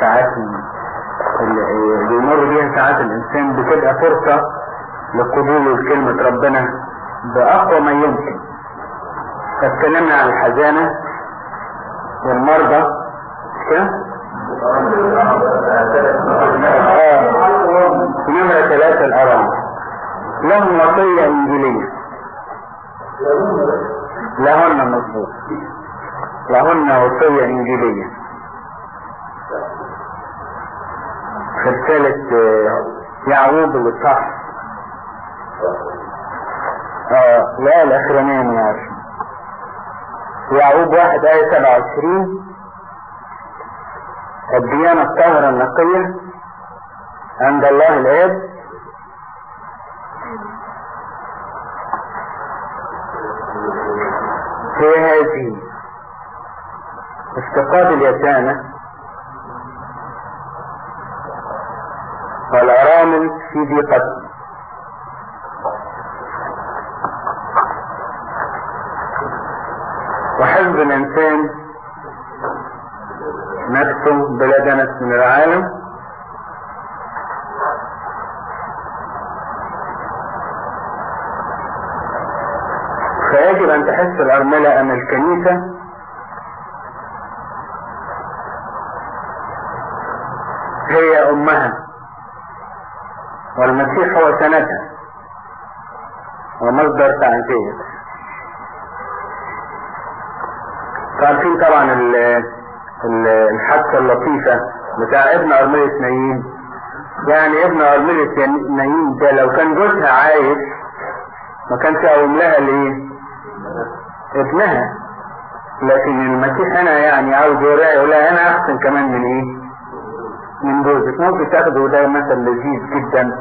ساعات اللي بيمر بيها ساعات الإنسان بتبقى فرصة لقبول كلمة ربنا بأقوى ما يمكن. فاتكلمنا عن الحزانة والمرضى كده نمرة ثلاثة الأرام لهم وصية إنجيلية. لهن مظبوط لهن وصية إنجيلية. رسالة يعقوب الإصحاح آه لا الأخرانية من عشر يعقوب واحد آية سبعة وعشرين. الديانة الطاهرة النقية عند الله الآب هي هذه افتقاد اليتامى. في ضيقتهم وحفظ الإنسان نفسه بلا دنس من العالم. فيجب أن تحس الأرملة أن الكنيسة هي أمها. والمسيح هو سندها. ومصدر تعزية عارفين طبعا الحادثة اللطيفة بتاع ابن أرملة نايم. يعني ابن أرملة نايم ده لو كان جوزها عايش ما كانش أقوم لها ليه؟ ابنها. لكن المسيح هنا يعني عاوز يوريها يقول لها أنا أحسن كمان من إيه؟ من جوزك. ممكن تاخده ده مثل لذيذ جدا.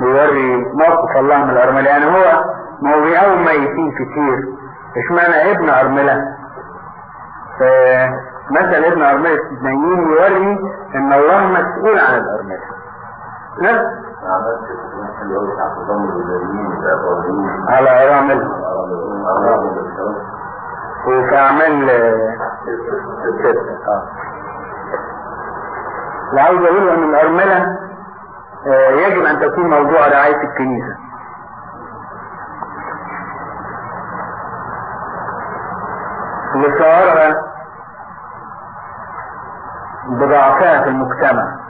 بيوري موقف الله من الأرملة. يعني هو بيقوم ميتين كتير. اشمعنى ابن أرملة؟ فمثل ابن أرملة نايم يوري إن الله مسؤول عن الأرملة. لا على ارامل وفي أعمال ستة آه. وعاوز أقول أن الأرملة يجب أن تكون موضوع رعاية الكنيسة. لشعورها بضعفها في المجتمع.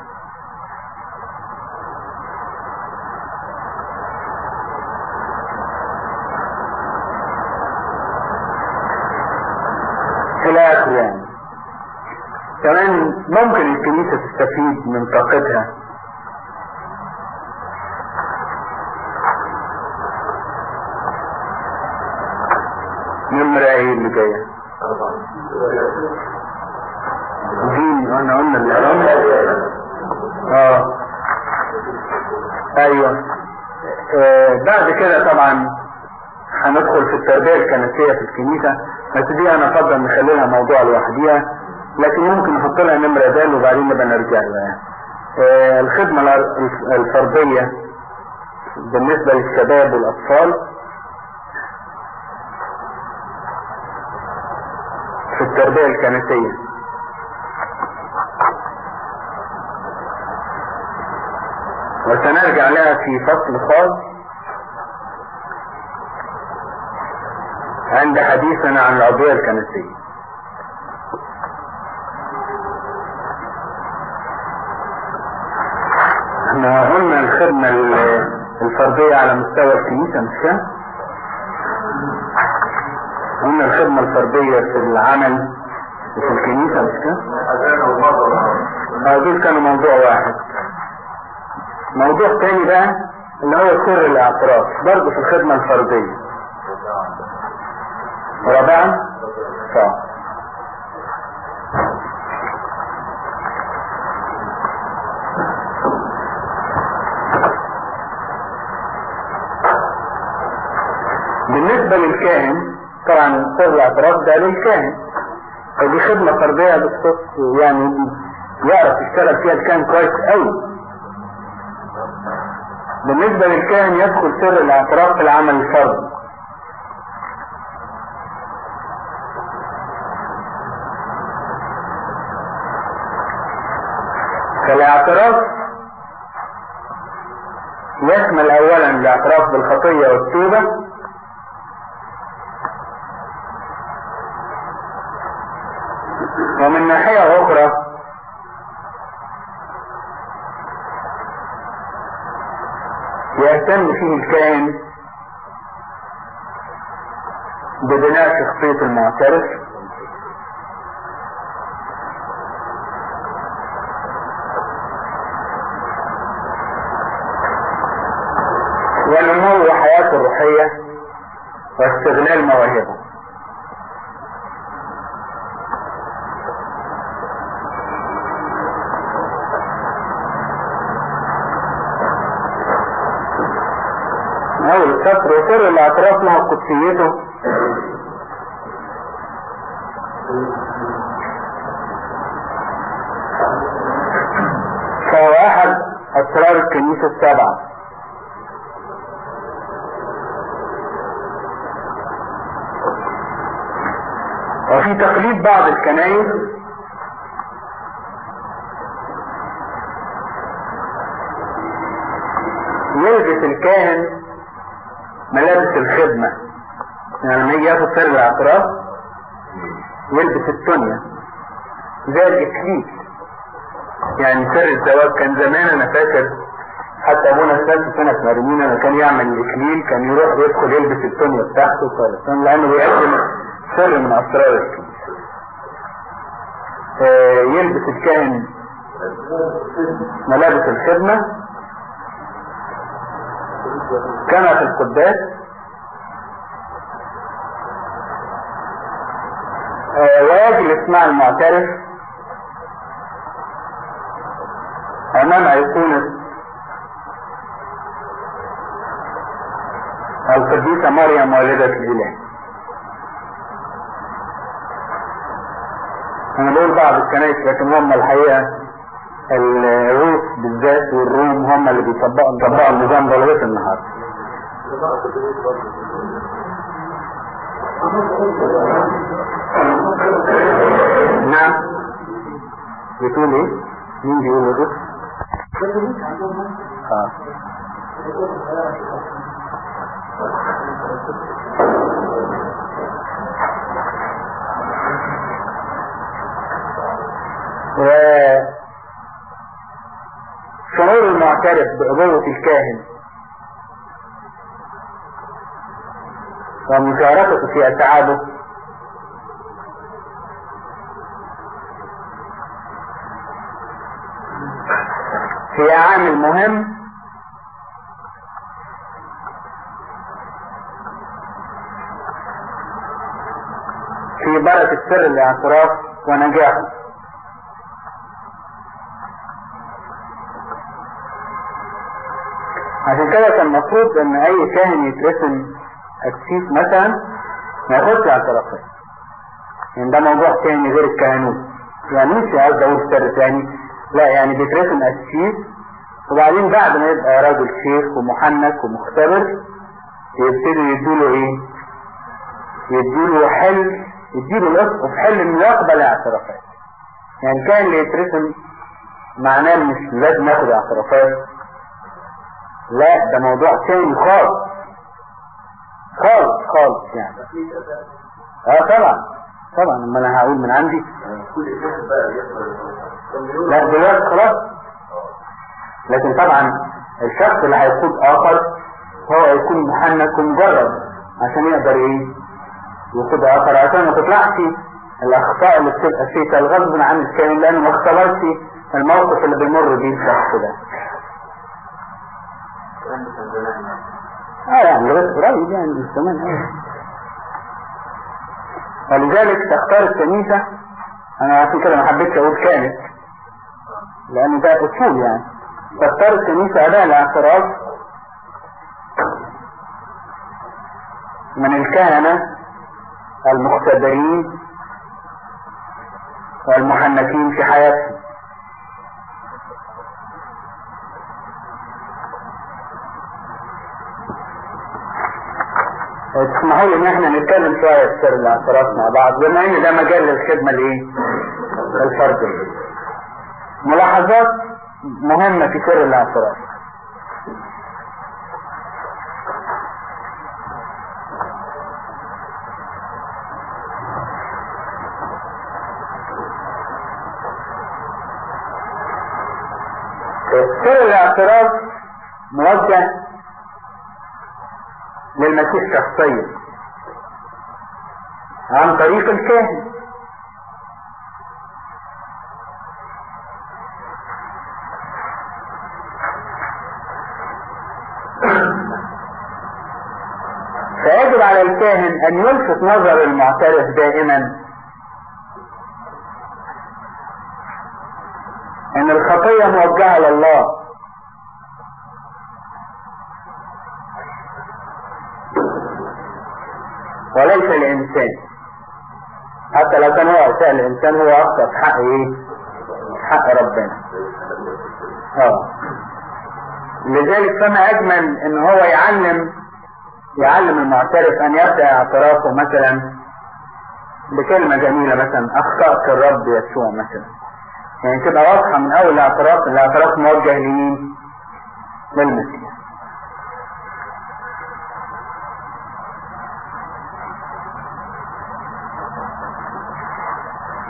يعني. كمان ممكن الكنيسة تستفيد من طاقتها. اللي جاية. دين أنا قلنا الارام آه. أيوه. آه بعد كده طبعا هندخل في التربية الكنسية في الكنيسة. بس دي أنا أفضل نخليها موضوع لوحديها. لكن ممكن نحط لها نمرة دال وبعدين نبقى نرجع لها. آه الخدمة الفردية بالنسبة للشباب والأطفال الكنسية وسنرجع لها في فصل خاص عند حديثنا عن العضوية الكنسية إحنا قلنا الخدمة الفردية على مستوى الكنيسة مش كده؟ قلنا الخدمة الفردية في العمل وفي الكنيسة مش كده؟ آه دول كانوا موضوع واحد. موضوع تاني بقى اللي هو سر الاعتراف برضه في الخدمة الفردية. رابعا؟ طيب. بالنسبة للكاهن طبعا سر الاعتراف ده للكاهن. فدي خدمة فردية بتخص يعني يعرف يشتغل فيها الكاهن كويس قوي. بالنسبة للكاهن يدخل سر الاعتراف في العمل الفردي. فالاعتراف يشمل اولا الاعتراف بالخطية والتوبة ومن ناحية أخرى يهتم فيه الكائن ببناء شخصية المعترف. ونمو حياته الروحية واستغلال مواهبه. أول سطر وسر الاعتراف له قدسيته. فهو أحد أسرار الكنيسة السبعة. وفي تقليد بعض الكنائس. يلبس الكاهن ملابس الخدمة. يعني لما يجي ياخد سر الاعتراف يلبس التونيا زي الإكليل يعني سر الزواج كان زمان أنا فاكر حتى أبونا الثالث سنة مرمين لما كان يعمل الإكليل كان يروح يدخل يلبس التونيا بتاعته لأنه بيقدم سر من أسرار الكنيسة آه يلبس الكاهن. ملابس الخدمة. كما في القداس آه ويجلس مع المعترف أمام أيقونة القديسة مريم والدة الإله أنا بقول بعض الكنائس لكن هم الحقيقة الروس بالذات والروم هم اللي بيطبقوا النظام ده لغايه النهارده. نعم بتقول إيه؟ مين بيقول الروس؟ آه شعور المعترف بأبوة الكاهن ومشاركته في أتعابه هي عامل مهم في بركة سر الاعتراف ونجاحه. عشان كده كان المفروض إن أي كاهن يترسم قسيس مثلا ما ياخدش اعترافات يعني ده موضوع تاني غير الكهنوت يعني مش عاوز أقول سر تاني. لا يعني بيترسم قسيس وبعدين بعد ما يبقى راجل شيخ ومحنك ومختبر يبتدوا يدوله إيه؟ يدوله حل يديله الاسقف حل انه يقبل اعترافات يعني كان اللي يترسم معناه مش لازم ياخد اعترافات. لا ده موضوع تاني خالص. خالص خالص يعني. آه طبعا. طبعا أما أنا هقول من عندي. لا دلوقتي خلاص. لكن طبعا الشخص اللي هيقود آخر هو هيكون محنك ومجرد عشان يقدر إيه؟ يقود آخر عشان ما تطلعش الأخطاء اللي بتبقى فيه الغصب عن الكامل لأنه ما اختبرش الموقف اللي بيمر بيه الشخص ده. يعني لغايه قريب يعني آه ولذلك تختار الكنيسة أنا عشان كده ما حبيتش أقول كانت لأن ده أصول يعني. تختار الكنيسة اداء الاعتراف من الكهنة المختبرين والمحنكين في حياتهم. تسمحوا لي إن إحنا نتكلم شوية في سر الاعتراف مع بعض بما إن ده مجال للخدمة الايه؟ الفردية. ملاحظات مهمة في سر الاعتراف سر الاعتراف موجه للمسيح شخصيا عن طريق الكاهن. فيجب على الكاهن أن يلفت نظر المعترف دائما إن الخطية موجهة لله. وليس الانسان حتى لو كان هو اساء الانسان هو في حق إيه؟ حق ربنا. آه. لذلك فما أجمل إن هو يعلم يعلم المعترف أن يبدأ اعترافه مثلا بكلمة جميلة مثلا أخطأت الرب يسوع مثلا. يعني تبقى واضحة من أول الاعتراف الاعتراف موجه لمين؟ للمسيح.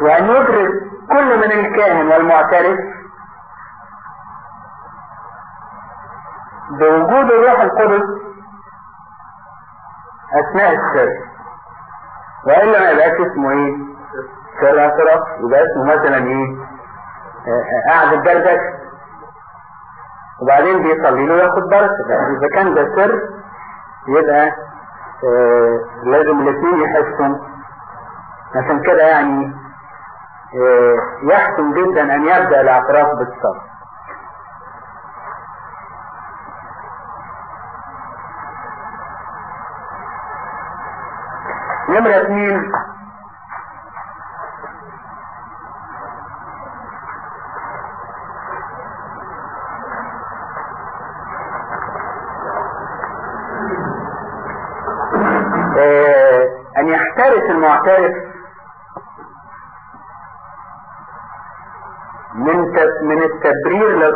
وأن يدرك كل من الكاهن والمعترف بوجود الروح القدس أثناء السر وإلا ما يبقاش اسمه إيه؟ سر اعتراف يبقى اسمه مثلا إيه؟ قاعد الدردش وبعدين بيصلي له ياخد بركة إذا كان ده سر يبقى آه لازم الاثنين يحسوا. عشان كده يعني يحسن جدا أن يبدأ الاعتراف بالصبر نمرة اثنين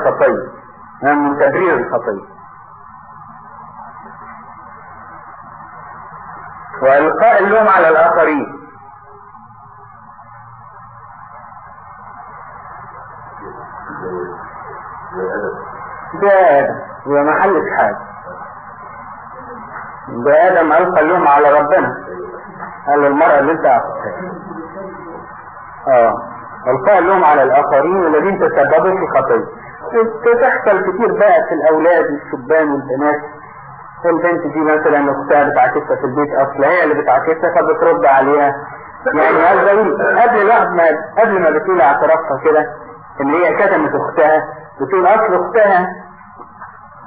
التبرير للخطية من تبرير الخطية وإلقاء اللوم على الآخرين. ده وما حلش حاجة ده آدم ألقى اللوم على ربنا. قال المرأة اللي أخذتها. آه. ألقاء اللوم على الآخرين الذين تسببوا في خطيه تحصل كتير بقى في الأولاد الشبان والبنات. البنت دي مثلا أختها بتعكسها في البيت أصلا هي اللي بتعكسها فبترد عليها. يعني قبل قبل ما قبل ما بتقول اعترافها كده إن هي كتمت أختها. بتقول أصل أختها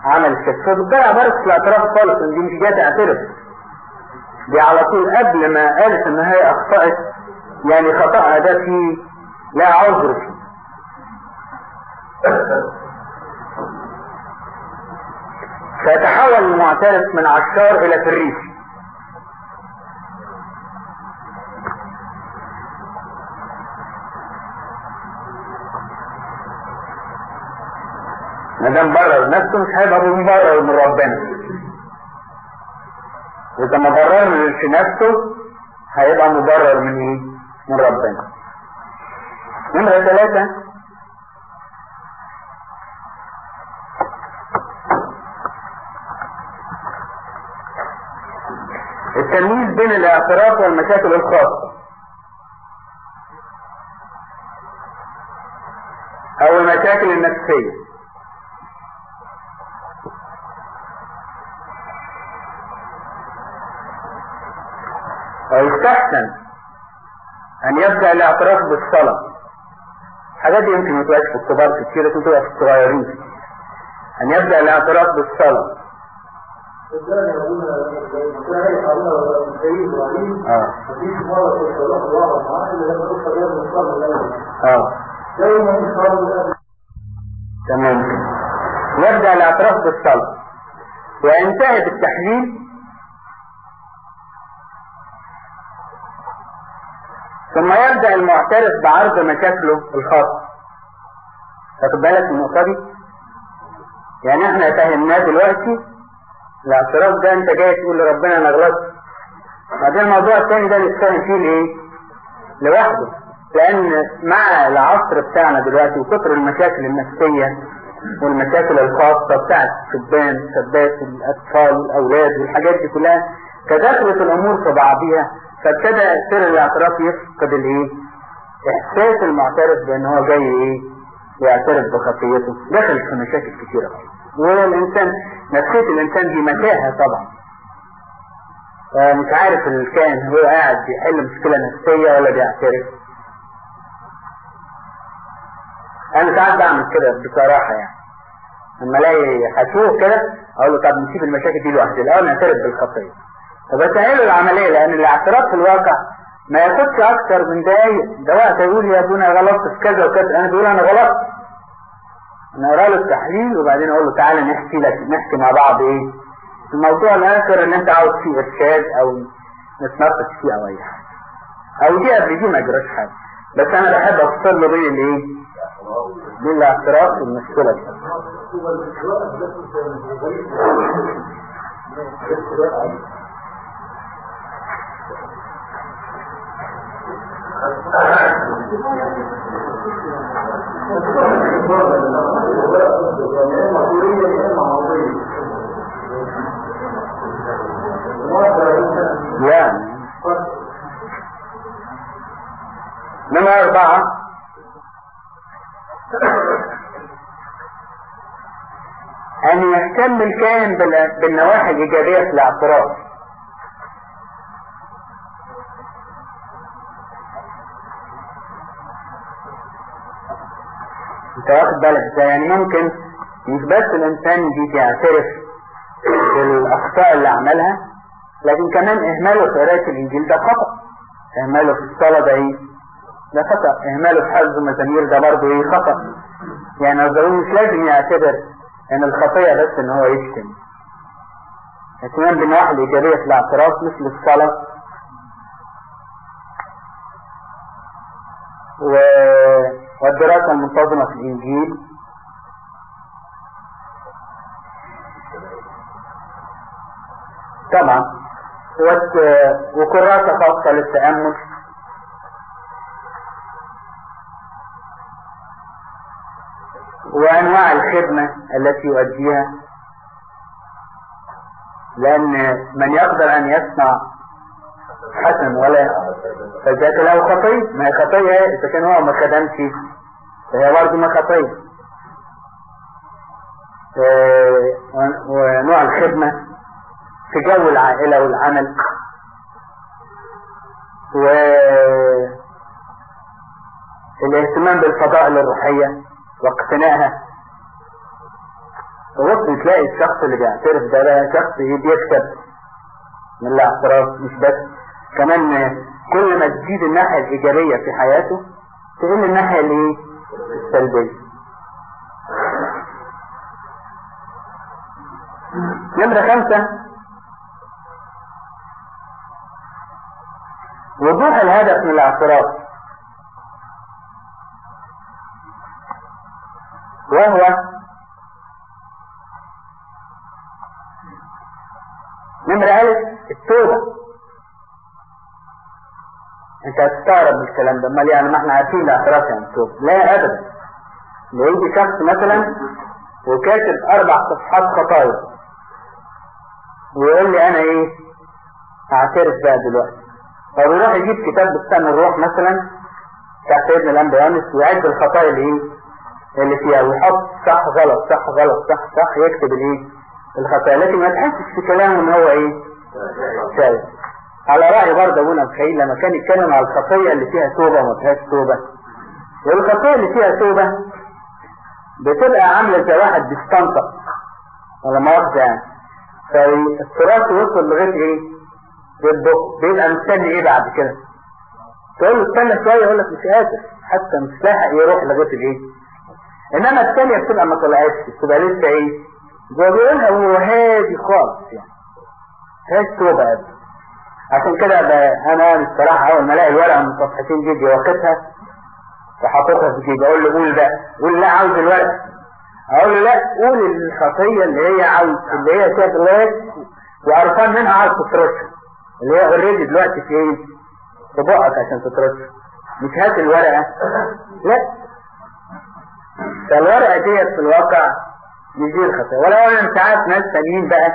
عملت كده. فبتضيع بركه الاعتراف خالص إن دي مش جاية تعترف. دي على طول قبل ما قالت إن هي أخطأت. يعني خطأها ده فيه لا عذر فيه. فيتحول المعترف من عشار إلى فريسي ما دام برر نفسه مش هيبقى مبرر من ربنا. واذا ما بررش نفسه هيبقى مبرر من إيه؟ من ربنا. نمرة ثلاثة التمييز بين الاعتراف والمشاكل الخاصة. أو المشاكل النفسية. ويستحسن أن يبدأ الاعتراف بالصلاة. الحاجات دي يمكن ما تبقاش في الكبار كتير لكن تبقى في الصغيرين. أن يبدأ الاعتراف بالصلاة. تمام يبدأ الاعتراف بالصلاة وينتهي بالتحليل ثم يبدأ المعترف بعرض مشاكله الخاصة واخد بالك من النقطة دي؟ يعني إحنا فهمناه دلوقتي الاعتراف ده انت جاي تقول لربنا أنا غلطت بعدين الموضوع الثاني ده نتفاهم فيه الايه؟ لوحده لأن مع العصر بتاعنا دلوقتي وكثر المشاكل النفسية والمشاكل الخاصة بتاعت الشبان الشابات والاطفال والاولاد والحاجات دي كلها تداخلت الأمور في بعضيها فابتدى سر الاعتراف يفقد الإيه؟ إحساس المعترف بأن هو جاي إيه؟ يعترف بخطيته دخل في مشاكل كثيرة والإنسان نفسية الانسان دي متاهة طبعا. مش عارف الكائن هو قاعد بيحل مشكلة نفسية ولا بيعترف. أنا ساعات بعمل كده بصراحة يعني. لما ألاقي حشوه كده أقول له طب نسيب المشاكل دي لوحدي. الأول نعترف بالخطية. له العملية لأن الاعتراف في الواقع ما ياخدش أكتر من دقايق. ده وقت يقول يا ابونا غلطت في كذا وكذا. أنا بقول أنا غلطت. أنا اقرا له التحليل وبعدين أقول له تعالى نحكي لك نحكي مع بعض إيه؟ الموضوع الآخر اللي أنت عاوز فيه إرشاد أو نتناقش فيه أو أي حاجة. أو دي قبل دي ما جراش حاجة. بس أنا بحب أفصل له بين الايه بين الاعتراف والمشكلة. دي يعني. نمرة أربعة. أن يهتم الكائن بالنواحي الإيجابية في الاعتراف انت واخد بالك؟ يعني ممكن مش بس الانسان يجي يعترف بالاخطاء اللي عملها لكن كمان اهماله في قراءة الإنجيل ده خطأ. اهماله في الصلاة ده إيه؟ ده خطأ. اهماله في حفظ مزامير ده برضه إيه؟ خطأ. يعني الضروري مش لازم يعتبر إن الخطية بس إن هو يشتم اهتمام بالنواحي الايجابية في الاعتراف مثل الصلاة. و... والدراسة المنتظمة في الانجيل طبعا وكراسة خاصة للتأمل. وأنواع الخدمة التي يؤديها. لأن من يقدر أن يصنع حسن ولا فذاك له خطية ما هي خطية إذا كان هو ما خدمش فهي برضه خطية ونوع الخدمة في جو العائلة والعمل. و الاهتمام بالفضائل الروحية واقتنائها. وبص تلاقي الشخص اللي بيعترف ده ده شخص بيكسب. من الاعتراف مش بس. كمان كل ما تزيد الناحية الإيجابية في حياته تقل الناحية اللي السلبية نمرة خمسة. وضوح الهدف من الاعتراف. وهو نمرة ألف. التوبة. أنت هتستغرب من الكلام ده. امال يعني ما إحنا عارفين الاعتراف يعني التوبة لا ابدا. لو يجي شخص مثلا وكاتب أربع صفحات خطايا ويقول لي أنا إيه أعترف بقى دلوقتي. فبيروح يجيب كتاب بستان الروح مثلا بتاع سيدنا الانبيانس ويعد الخطايا اللي إيه اللي فيها ويحط صح غلط صح غلط صح صح يكتب الإيه الخطايا. لكن ما تحسش في كلامه إن هو إيه شايف. على رأي برضه أبونا مخيل لما كان يتكلم على الخطية اللي فيها توبة وما فيهاش توبة والخطية اللي فيها توبة بتبقى عاملة زي واحد بيستنطق ولا مؤاخذة يعني فالتراث وصل لغاية إيه؟ بالبق بيبقى مستني إيه بعد كده؟ تقول له استنى شوية يقول لك مش قادر حتى مش لاحق يروح لغاية الإيه؟ إنما الثانية بتبقى ما طلعتش بتبقى لسه إيه؟ زي بيقولها هو هادي خالص يعني هادي توبة قبل عشان كده أنا الصراحة أول ما ألاقي الورقة من صفحتين جدي واخدها وحاططها في جيبي أقول له قول ده قول لا عاوز الورق أقول له لا قول الخطية اللي هي عاوز اللي هي شغلاك وقرفان منها عاوز تترشها اللي هي اوريدي دلوقتي في إيه؟ في بقك عشان تترشها مش هات الورقة. لا. فالورقة ديت في الواقع مش دي الخطية. ولو أنا ساعات ناس تانيين بقى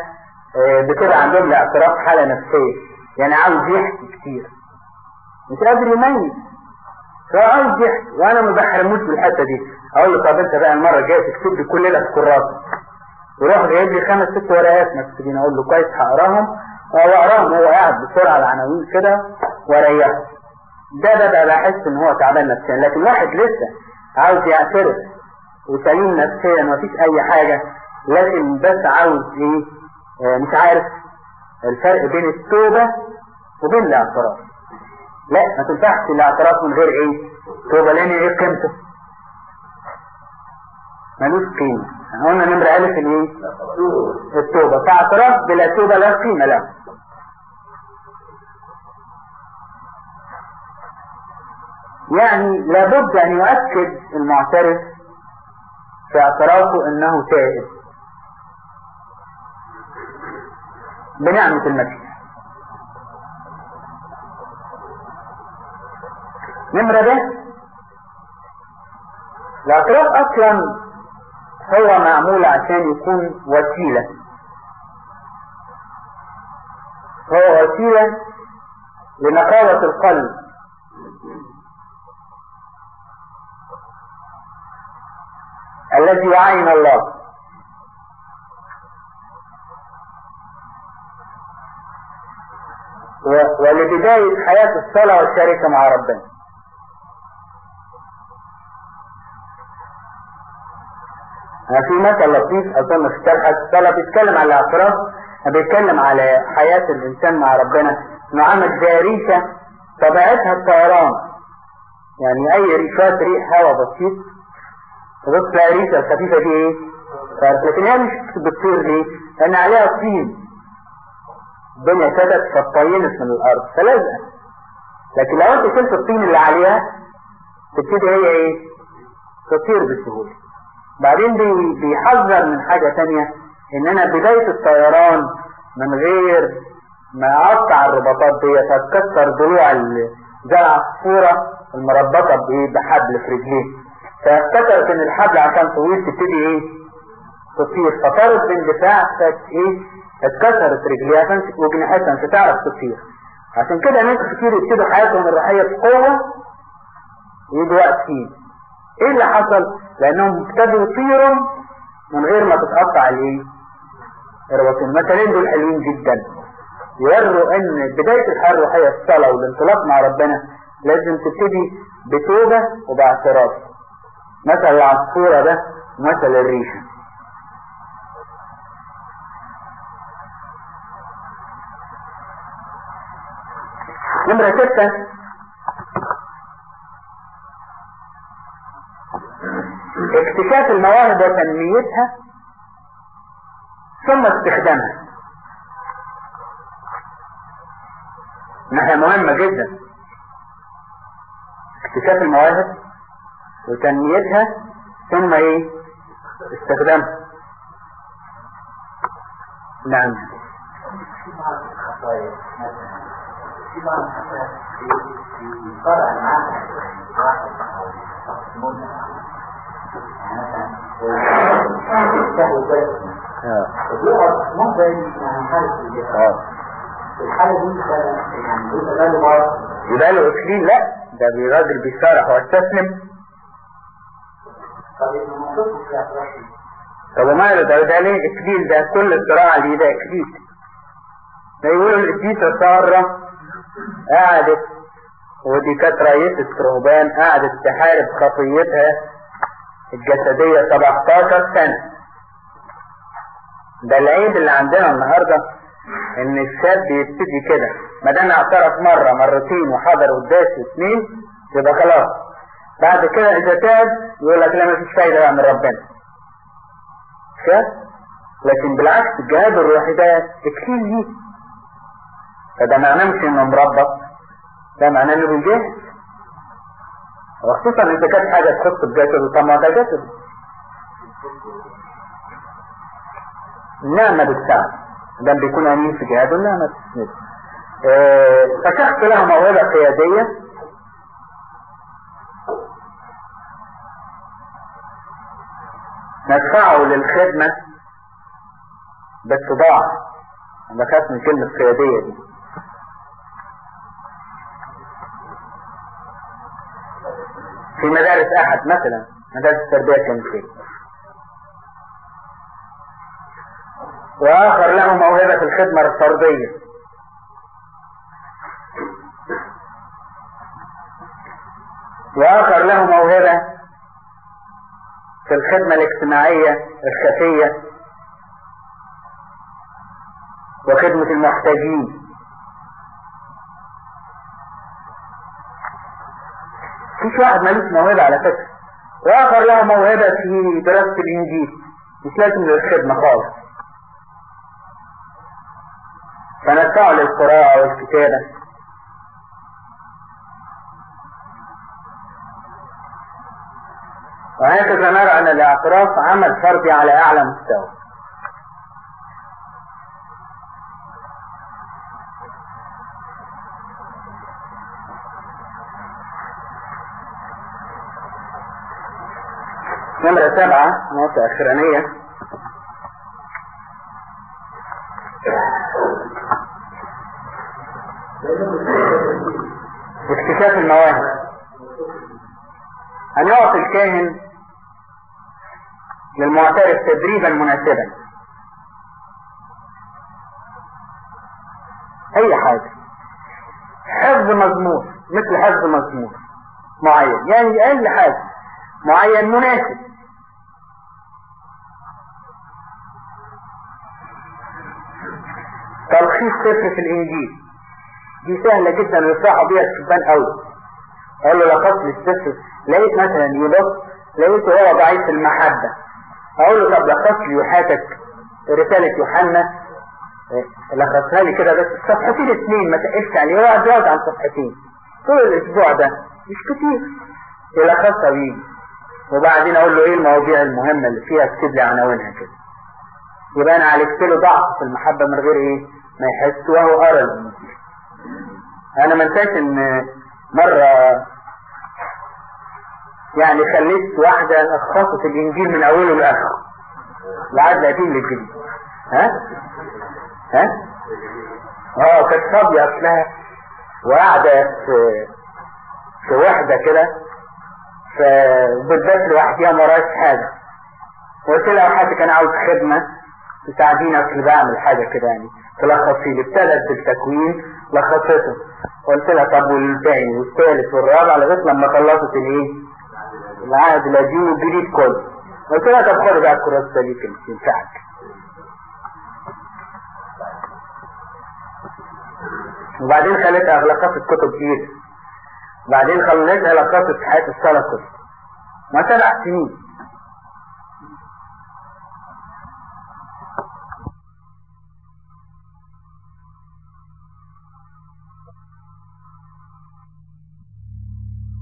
آه، بتبقى عندهم الاعتراف حالة نفسية. يعني عاوز يحكي كتير. مش قادر يميز فعاوز يحكي. وأنا ما بحرموش بالحته دي. أقول له طب انت بقى المرة الجاية تكتب لي كل ده في يروح جايب لي خمس ست ورقات مكتوبين. أقول له كويس هقراهم. واقراهم هو قاعد بسرعة العناوين كده واريحه ده ده بقى بحس ان هو تعبان نفسيا. لكن واحد لسه عاوز يعترف وسليم نفسيا مفيش أي حاجة. لكن بس عاوز إيه؟ آه، مش عارف. الفرق بين التوبة وبين الاعتراف لا ما تنفعش الاعتراف من غير إيه؟ توبة لأن إيه قيمته؟ ملوش إحنا قلنا نمرة ألف الايه التوبة. فأعتراف بلا توبة لا قيمة له. يعني لابد أن يؤكد المعترف في اعترافه أنه تائب. بنعمة المسيح نمرة ده؟ الاعتراف أصلا هو معمول عشان يكون وسيلة. هو وسيلة لنقاوة القلب. الذي يعين الله. ولبداية حياة الصلاة والشركة مع ربنا. في مثل لطيف في شرح الصلاة بيتكلم على الاعتراف بيتكلم على حياة الإنسان مع ربنا إنه عمل زي ريشة طبيعتها الطيران يعني أي ريشات ريح هواء بسيط تبص تلاقي الريشة الخفيفة دي إيه؟ طارت. لكن هي مش بتطير ليه؟ لأن عليها طين الدنيا كدت فطينت من الأرض فلازقة لكن لو أنت شلت الطين اللي عليها تبتدي هي إيه؟ تطير بسهولة بعدين بي- بيحذر من حاجة تانية إن أنا بداية الطيران من غير ما أقطع الرباطات دي هتكسر ضلوع زي العصفورة المربطة بايه بحبل في رجليه فافتكرت إن الحبل عشان طويل تبتدي إيه؟ تطير. فطارت باندفاع فت إيه؟ اتكسرت رجليها عشان وجناحاتها مش هتعرف تطير. عشان كده ناس كتير يبتدوا حياتهم الروحية بقوة ويجوا واقفين. إيه اللي حصل؟ لأنهم ابتدوا يطيروا من غير ما تتقطع الايه الرواتين المثلين دول حلوين جدا. يوروا إن بداية الحياة الروحية الصلاة والانطلاق مع ربنا لازم تبتدي بتوبة وباعتراف. مثل العصفورة ده مثل الريشة. نمرة ستة المواهب وتنميتها ثم استخدامها. ناحية مهمة جدا. اكتشاف المواهب وتنميتها ثم إيه؟ استخدامها. نعم. في بعض مثلا في بعض الخطايا بيطلع معاها واحد أو شخص يعني حالة الحالة دي يعني بيبقى له مرض يبقى له اكليل لا ده راجل بيصارح واستسلم طب يبقى المفروض في اعتراف طب وماله ده ده ليه إكليل؟ ده كل الصراع اللي ده إكليل. ده يقولوا القديسة سارة قعدت ودي كانت رئيسة رهبان قعدت تحارب خطيتها. الجسدية 17 سنة. ده العيب اللي عندنا النهاردة إن الشاب يبتدي كده. ما دام اعترف مرة مرتين وحضر قداس اثنين يبقى خلاص. بعد كده إذا تاب يقول لك لا مفيش فايدة بقى من ربنا. كده لكن بالعكس الجهاد الروحي ده تكفيل ليه فده معناه مش إنه مربط ده معناه إنه بيجاهد وخصوصا إذا كانت حاجة تخص بجسده طب ما ده جسد النعمة بتساعد ده بيكون أمين في جهاده النعمة. بتسند آه فشخص له موهبة قيادية. ندفعه للخدمة بالطباع أنا بخاف من كلمة قيادية دي. في مدارس أحد مثلا مدارس التربية الكنسية وآخر له موهبة الخدمة الفردية. وآخر له موهبة في الخدمة الاجتماعية الخفية وخدمة المحتاجين. مفيش واحد ملوش موهبة على فكرة. وآخر له موهبة في دراسة الإنجيل. مش لازم للخدمة خالص. فندفعه للقراءة والكتابة. وهكذا نرى أن الاعتراف عمل فردي على أعلى مستوى. نمرة سبعة. نقطة أخرانية اكتشاف المواهب. أن يعطي الكاهن للمعترف تدريبا مناسبا. أي حاجة. حفظ مزمور مثل حفظ مزمور معين. يعني أقل حاجة. معين مناسب. في الإنجيل. دي سهلة جدا يصاحوا بيها الشبان قوي قال له لخص لي السفر لقيت مثلا يبص لقيته هو ضعيف المحبة. أقول له طب لخص لي وحاتك رسالة يوحنا. لخصها لي كده بس صفحتين اثنين ما تقلش عليه هو قاعد عن صفحتين. طول الأسبوع ده مش كتير. يلخصها ويجي وبعدين أقول له إيه المواضيع المهمة اللي فيها اكتب لي عناوينها كده؟ يبقى أنا عالجت له ضعف في المحبة من غير إيه؟ ما يحس وهو الانجيل أنا ما أنساش إن مرة يعني خليت واحدة لخصت الانجيل من أوله لآخره. العدل قديم للجديد ها؟ ها؟ آه كانت فاضية أصلها. وقاعدة في في وحدة كده. فبالذات لوحديها ما وراش حاجة. قلت لها حد كان عاوز خدمة تساعديني أصل بعمل حاجة كده يعني. تلخصي لي ابتدت بالتكوين لخصته. قلت لها طب والتاني والثالث والرابع لغاية لما خلصت الإيه؟ العهد القديم والجديد كله قلت لها طب خدي بقى الكراسه دي تنفعك وبعدين خليتها لخصت كتب كتير. وبعدين خليتها لخصت حياة الصلاة كلها ما سبع سنين.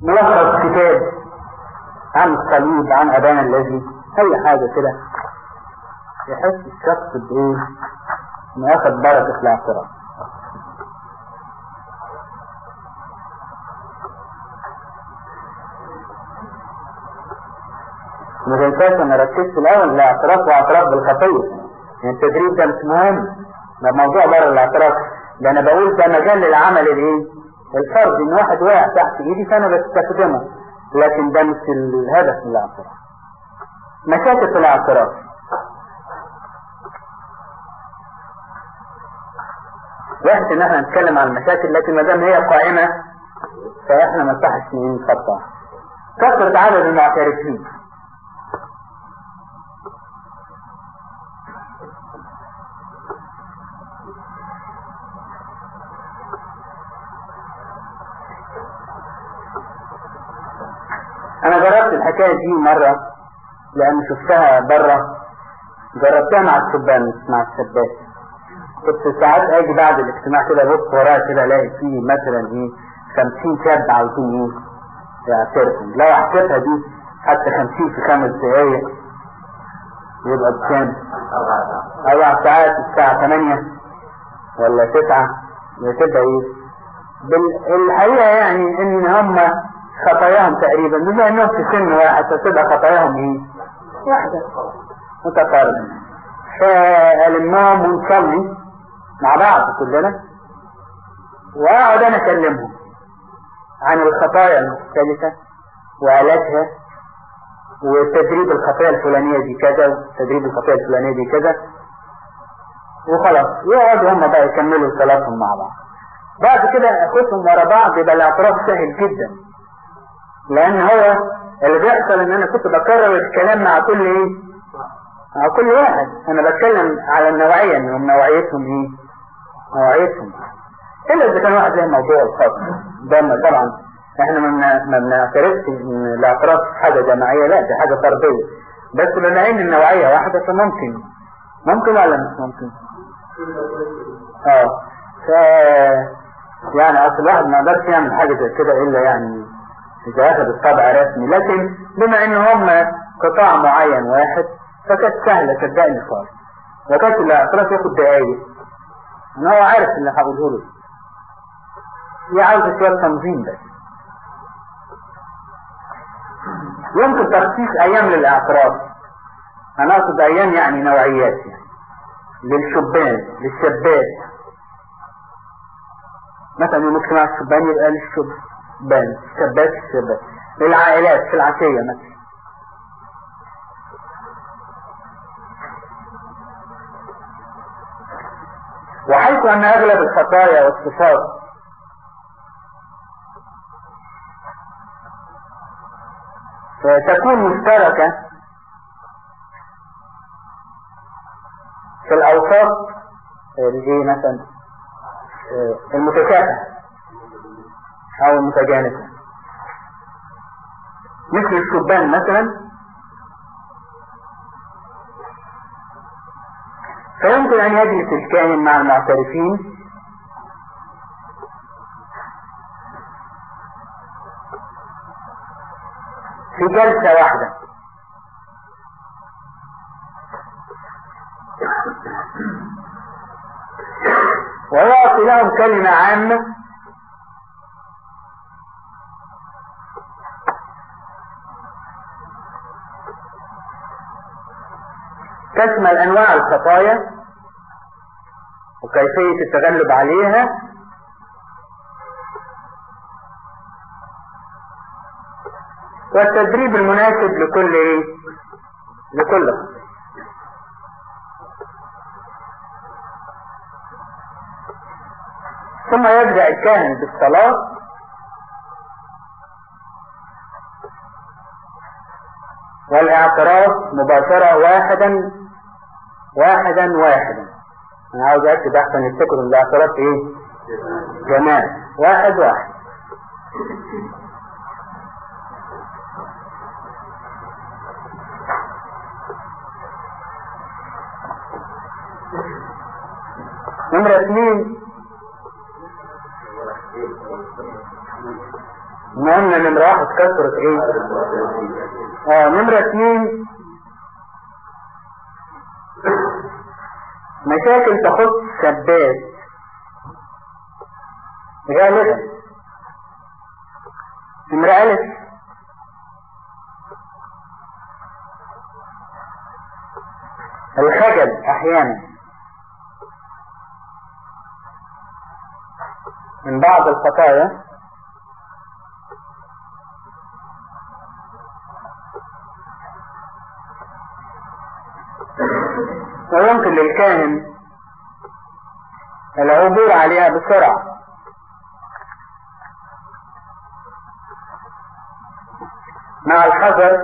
ملخص كتاب عن الصليب عن أبانا الذي أي حاجة كده يحس الشخص بإيه؟ إنه ياخد بركة الاعتراف ما تنساش أنا ركزت الأول الاعتراف واعتراف بالخطية. يعني التدريب ده مش مهم. ده موضوع بره الاعتراف. ده أنا بقول ده مجال للعمل الإيه؟ الفرد إن واحد واقع تحت إيدي فأنا بستخدمه لكن ده مش الهدف من الاعتراف مشاكل الاعتراف وحش إن إحنا نتكلم عن المشاكل لكن ما دام هي قائمة فإحنا ما نصحش نخطاها كثرة عدد المعترفين. الحكاية دي مرة لأن شفتها برة جربتها مع الشبان مش مع الشباب كنت ساعات أجي بعد الاجتماع كده ابص ورايا كده ألاقي فيه مثلا إيه خمسين شاب عاوزين إيه يعترفوا لو احسبها دي حتى خمسين في خمس دقايق يبقى بكام؟ أربع ساعات الساعة ثمانية ولا تسعة بتبقى إيه؟ بالحقيقة يعني إن هم خطاياهم تقريبا. بما إنهم في سن واحد فتبقى خطاياهم إيه؟ واحدة. متقاربة فألمهم ونصلي مع بعض كلنا. وأقعد أنا أكلمهم عن الخطايا المختلفة وعلاجها وتدريب الخطايا الفلانية دي كذا وتدريب الخطايا الفلانية دي كذا. وخلاص. يقعدوا هم بقى يكملوا صلاتهم مع بعض. بعد كده اخدهم ورا بعض يبقى الاعتراف سهل جدا. لأن هو اللي بيحصل إن أنا كنت بكرر الكلام مع كل إيه؟ مع كل واحد. أنا بتكلم على النوعية انهم نوعيتهم إيه؟ نوعيتهم. إلا إذا كان واحد له موضوع الخاص. ده طبعا إحنا ما بنعترفش إن الاعتراف حاجة جماعية لا دي حاجة فردية. بس بما ان النوعية واحدة فممكن. ممكن ولا مش ممكن؟ آه. ف يعني أصل الواحد ما يقدرش يعمل حاجة زي كده إلا يعني اذا اخذ الطبع رسمي. لكن بما إن هم قطاع معين واحد فكانت سهلة صدقني خالص وكانت الاعتراف ياخد دقايق ان هو عارف اللي هقوله له هي عاوزة شوية تنظيم بس. يمكن تخصيص أيام للأعتراف. أنا أقصد أيام يعني نوعيات يعني. للشبان للشابات مثلا يوم اجتماع الشبان يبقى للشبان الشابات الشابات للعائلات في العشية مثلا. وحيث أن أغلب الخطايا والصفات تكون مشتركة في الأوساط اللي مثلا المتكافئة. أو المتجانسة مثل الشبان مثلا. فيمكن أن يجلس الكاهن مع المعترفين. في جلسة واحدة. ويعطي لهم كلمة عامة. تشمل أنواع الخطايا وكيفية التغلب عليها. والتدريب المناسب لكل إيه؟ لكل ثم يبدأ الكاهن بالصلاة. والإعتراف مباشرة واحدا. واحدا واحدا أنا عاوز أحسن يفتكروا ان الاعتراف إيه جماعي واحد واحد. نمرة اثنين. قلنا نمرة واحد. كثرة إيه؟ آه نمرة اثنين. مشاكل تخص شابات غالبا نمرة ألف الخجل أحيانا. من بعض الخطايا للكاهن. العبور عليها بسرعة. مع الحذر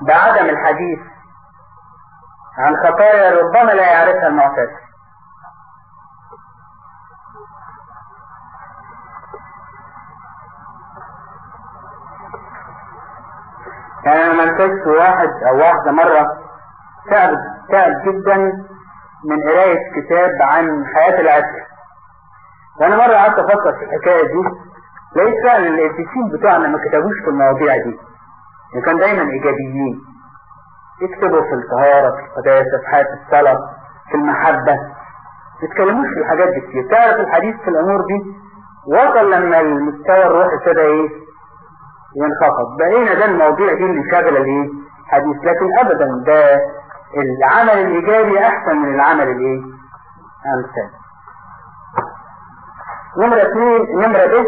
بعدم الحديث عن خطايا ربما لا يعرفها المعتاد. يعني أنا منتجت واحد أو واحدة مرة تعب تعب جدا من قراية كتاب عن حياة العسل وأنا مرة قعدت أفكر في الحكاية دي لقيت فعلا القديسين بتوعنا ما كتبوش في المواضيع دي. كان دايما إيجابيين. يكتبوا في الطهارة في القداسة في حياة الصلاة في المحبة. ما يتكلموش في الحاجات دي كتير. تعرف الحديث في الأمور دي؟ وصل لما المستوى الروحي ابتدى إيه؟ ينخفض. بقينا ده المواضيع دي اللي شغله الايه حديث. لكن ابدا ده العمل الإيجابي أحسن من العمل الإيه؟ امثال نمرة اثنين نمرة ب.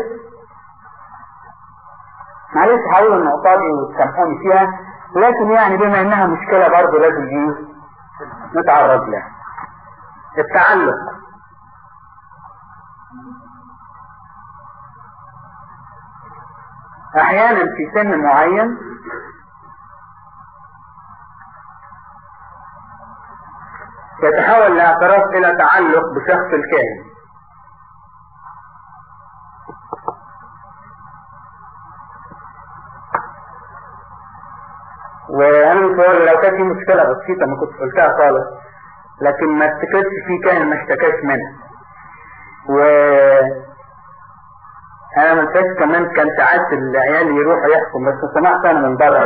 معلش هقول النقطة دي وتسامحوني فيها لكن يعني بما إنها مشكلة برضه لازم إيه؟ نتعرض لها. التعلق. أحيانا في سن معين يتحول الاعتراف إلى تعلق بشخص الكاهن. وأنا متصور لو كانت دي مشكلة بسيطة ما كنت قلتها خالص لكن ما افتكرش في كاهن ما اشتكاش منها و أنا ما انساش كمان كان ساعات العيال يروحوا يحكم بس سمعت أنا من بره.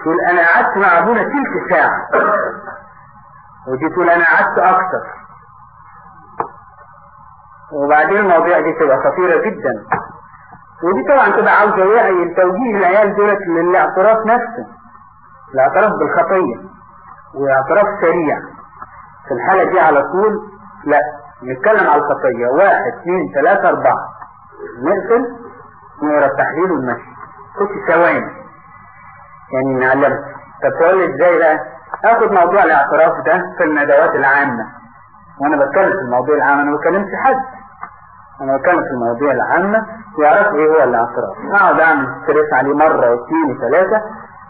يقول أنا قعدت مع أبونا تلت ساعة. ودي تقول أنا قعدت أكتر. وبعدين المواضيع دي تبقى خطيرة جدا. ودي طبعا تبقى عاوزة وعي توجيه العيال دولت للاعتراف نفسه الاعتراف بالخطية واعتراف سريع. في الحالة دي على طول لا نتكلم على الخطية. واحد اثنين ثلاثة أربعة. نقفل نقرا التحليل والمشي ست ثواني. يعني نعلمها طب تقول إزاي بقى؟ آخد موضوع الاعتراف ده في الندوات العامة. وأنا بتكلم في المواضيع العامة أنا ما بكلمش حد. أنا بتكلم في المواضيع العامة يعرفوا إيه هو الاعتراف. أقعد أعمل ستريس عليه مرة واثنين وثلاثه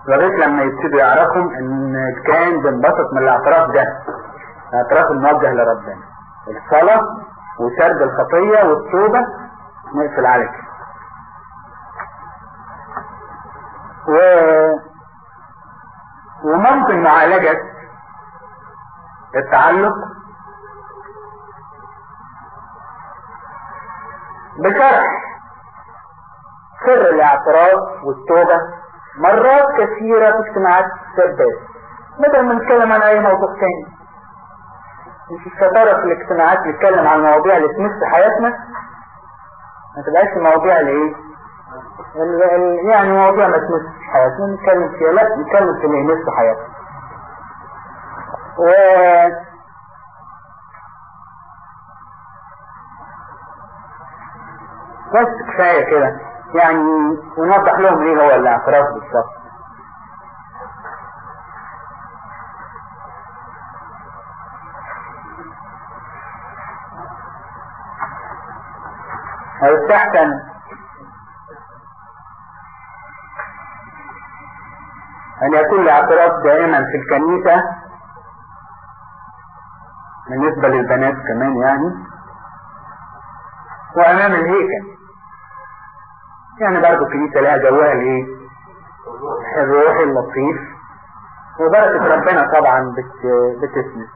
لغاية لما يبتدوا يعرفوا إن كان بنبسط من الاعتراف ده. الاعتراف الموجه لربنا. الصلاة وسرد الخطية والتوبة نقفل على كده و... وممكن معالجة التعلق بشرح سر الاعتراف والتوبة. مرات كثيرة في اجتماعات السداد بدل ما نتكلم عن أي موضوع تاني. مش الشطارة في الاجتماعات نتكلم عن المواضيع اللي تمس حياتنا. ما تبقاش المواضيع اللي إيه يعني مواضيع ما تمسش حياتنا نتكلم فيها لا نتكلم في اللي يمس حياتنا و بس كفاية كده. يعني ونوضح لهم إيه هو الاعتراف بالظبط ويستحسن أن يكون الاعتراف دائما في الكنيسة بالنسبة للبنات كمان يعني وأمام الهيكل يعني برضه الكنيسة لها جوها الايه؟ الروحي اللطيف وبركة ربنا طبعا بت... بتسند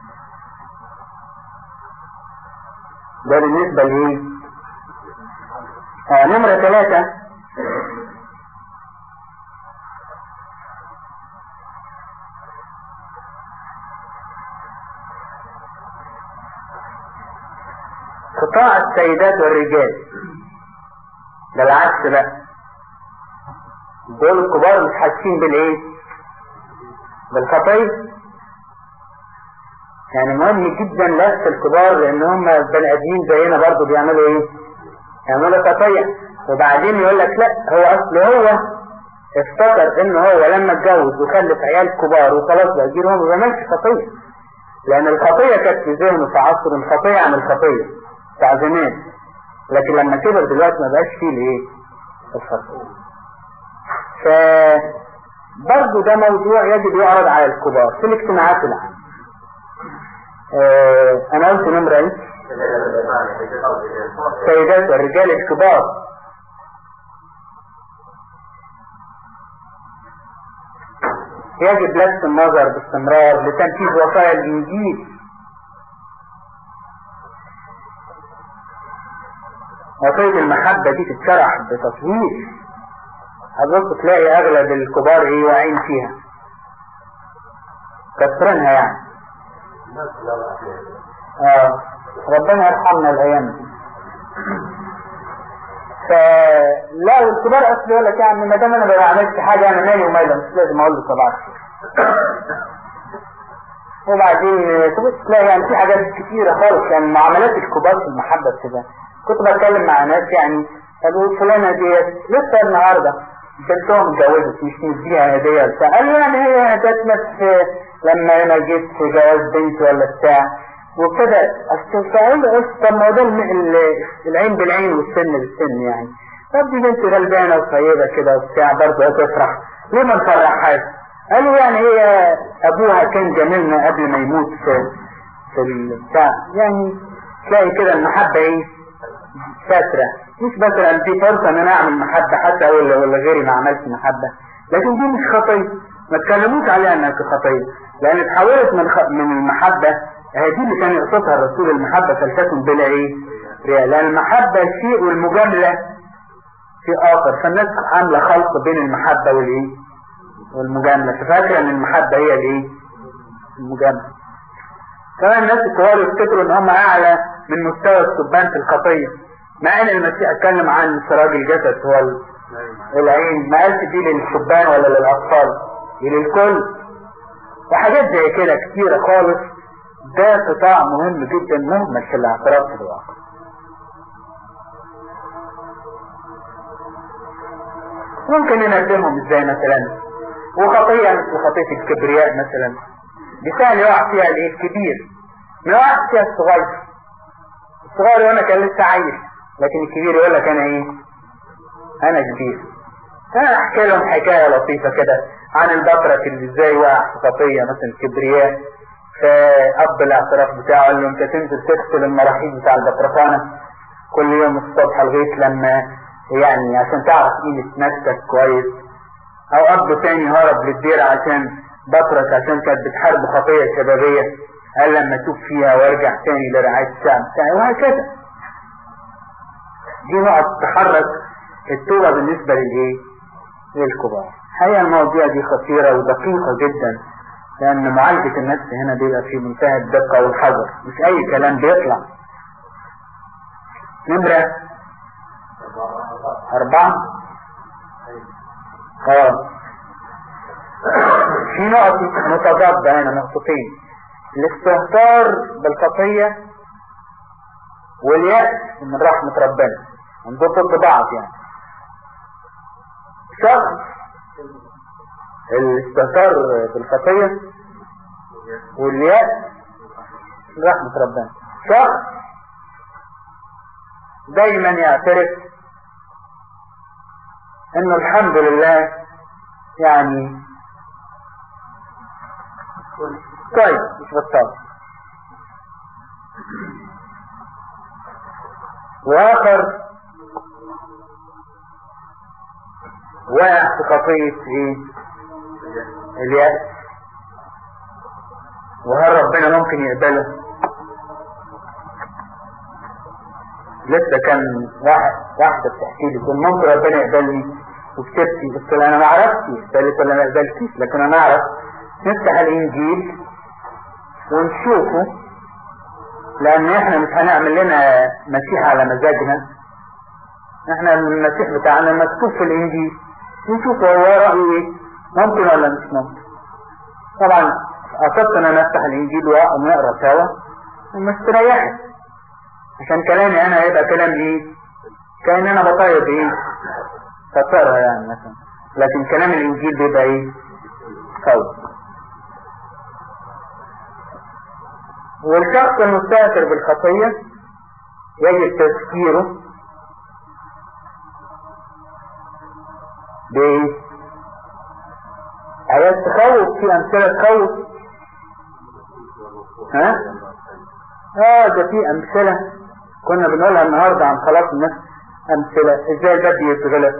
ده بالنسبة لإيه؟ نمرة ثلاثة. قطاع السيدات والرجال. ده العكس بقى. دول الكبار مش حاسين بالإيه؟ بالخطية يعني مهم جدا لفت الكبار لأن هم بني آدمين زينا برضه بيعملوا إيه؟ يعملوا خطية وبعدين يقول لك لا هو أصل هو افتكر إن هو لما اتجوز وخلف عيال كبار وخلاص بقى جيل هو ما بيعملش خطية. لأن الخطية كانت في ذهنه في عصر الخطية عن الخطية بتاع زمان. لكن لما كبر دلوقتي ما بقاش فيه الإيه؟ الخطية. ف برضه ده موضوع يجب يعرض على الكبار في الاجتماعات العامة. آه أنا قلت نمرة إيه؟ سيدات الرجال الكبار. يجب لفت النظر باستمرار لتنفيذ وصايا الانجيل وصية المحبة دي تتشرح بتطويل هتبص تلاقي أغلب الكبار إيه واعين فيها. كسرينها يعني. آه. ربنا يرحمنا الأيام دي. فلا والكبار اصل يقول لك يعني ما دام أنا ما بعملش حاجة أنا مالي وماله مش لازم أقول له صباح وبعدين تبص تلاقي يعني في حاجات كتيرة خالص يعني معاملات الكبار في المحبة كده. كنت بتكلم مع ناس يعني قالوا فلانة ديت لسه النهارده بنتهم اتجوزت مش نديها هدية بتاع قال لي يعني هي جت لما أنا جيت جواز بنت ولا بتاع. وكده استفعل طب ما ده العين بالعين والسن بالسن يعني. طب دي بنت غلبانة وطيبة كده وبتاع برضه هتفرح ليه ما نفرحهاش؟ قالوا يعني هي أبوها كان جميلنا قبل ما يموت في في البتاع يعني تلاقي كده المحبة إيه؟ فاترة مش مثلا في فرصة إن أنا أعمل محبة حتى ولا ولا غيري ما عملش محبة. لكن دي مش خطية ما تكلموش عليها إنها خطية لأن اتحولت من خ... من المحبة هي دي اللي كان يقصدها الرسول المحبة فلتكن بلا إيه؟ لأن المحبة شيء والمجاملة شيء آخر. فالناس عاملة خلط بين المحبة والإيه؟ والمجاملة. ففاكرة إن المحبة هي الإيه؟ المجاملة. كمان الناس الكبار يفتكروا إن هم أعلى من مستوى السبان في الخطية. مع إن المسيح اتكلم عن سراج الجسد هو العين ما قالش دي للشبان ولا للأطفال دي للكل. وحاجات زي كده كتيرة خالص. ده قطاع مهم جدا مهمل في الاعتراف في الواقع. ممكن ننزلهم إزاي مثلا؟ وخطية مثل خطية الكبرياء مثلا. مثال يقع فيها الايه الكبير. ما يقعش فيها الصغير. الصغير يقول لك أنا لسه عيل لكن الكبير يقول لك أنا إيه؟ أنا كبير. أنا أحكي لهم حكاية لطيفة كده عن البطرك اللي إزاي وقع في خطية مثلا الكبرياء. فاب الأعتراف بتاعه قال له أنت تنزل تغسل المراحيض بتاع البطرخانة كل يوم الصبح لغاية لما يعني عشان تعرف قيمة نفسك كويس. أو أب تاني هرب للدير عشان بطرك عشان كانت بتحارب خطية شبابية. قال لما أشوف فيها وأرجع تاني لرعاية الشعب بتاعي وهكذا. دي نقط تحرك التوبة بالنسبة للإيه؟ للكبار. الحقيقة المواضيع دي خطيرة ودقيقة جدا. لأن معالجة النفس هنا بيبقى في منتهى الدقة والحذر. مش أي كلام بيطلع. نمرة. أربعة. آه في نقط متضادة هنا نقطتين. الاستهتار بالخطية واليأس من رحمة ربنا. من ضد بعض يعني. شخص الاستهتار بالخطية واليأس من رحمة ربنا. شخص دايما يعترف انه الحمد لله يعني طيب مش بطال. وآخر واقع في خطية إيه اليأس وهل ربنا ممكن يقبله؟ لسه كان واحد واحدة بتحكي لي كان ممكن ربنا يقبلني وبتبكي بس أنا ما عرفتش قالت ولا ما قبلتيش لكن أنا أعرف. نفتح الإنجيل ونشوفه لأن إحنا مش هنعمل لنا مسيح على مزاجنا. إحنا المسيح بتاعنا مكتوب في الإنجيل. نشوف هو رأيه إيه. ممكن ولا مش ممكن طبعا قصدت ان أنا افتح الإنجيل ونقرأ سوا ومستريحت عشان كلامي أنا هيبقى كلام إيه؟ كأن أنا بطيب إيه؟ فطرها يعني مثلا. لكن كلام الإنجيل بيبقى إيه؟ قوي. والشخص المستهتر بالخطية يجب تذكيره بإيه؟ آيات تخوف في أمثلة تخوف. ها؟ آه ده في أمثلة كنا بنقولها النهاردة عن خلاص النفس أمثلة. إزاي الباب يتغلق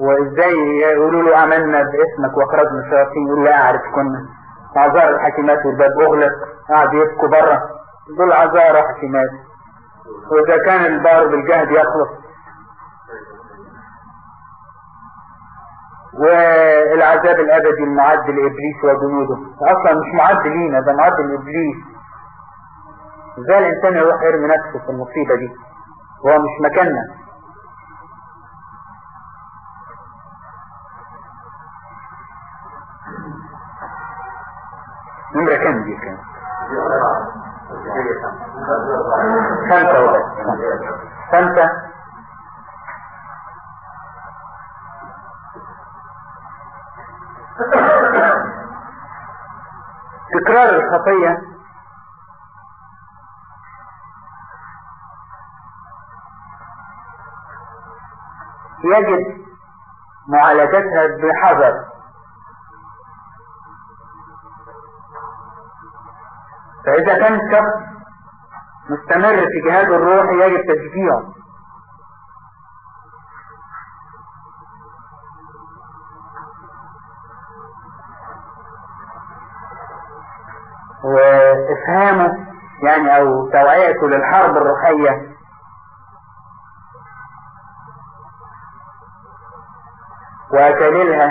وإزاي يقولوا له عملنا باسمك وأخرجنا الشياطين؟ يقول لا أعرف كنا. اعذار الحكيمات والباب أغلق قعدوا يبكوا بره دول عذارى حكيمات. وإذا كان البار بالجهد يخلص. والعذاب الأبدي المعد لإبليس وجنوده. أصلا مش معد لينا ده معد لإبليس إزاي الإنسان يروح يرمي نفسه في المصيبة دي؟ وهو مش مكاننا. نمرة كام دي؟ كام؟ خمسة وبس خمسة؟ تكرار الخطية. يجب معالجتها بحذر. فإذا كان الشخص مستمر في جهاده الروحي يجب تشجيعه. وإفهامه يعني أو توعيته للحرب الروحية وتليلها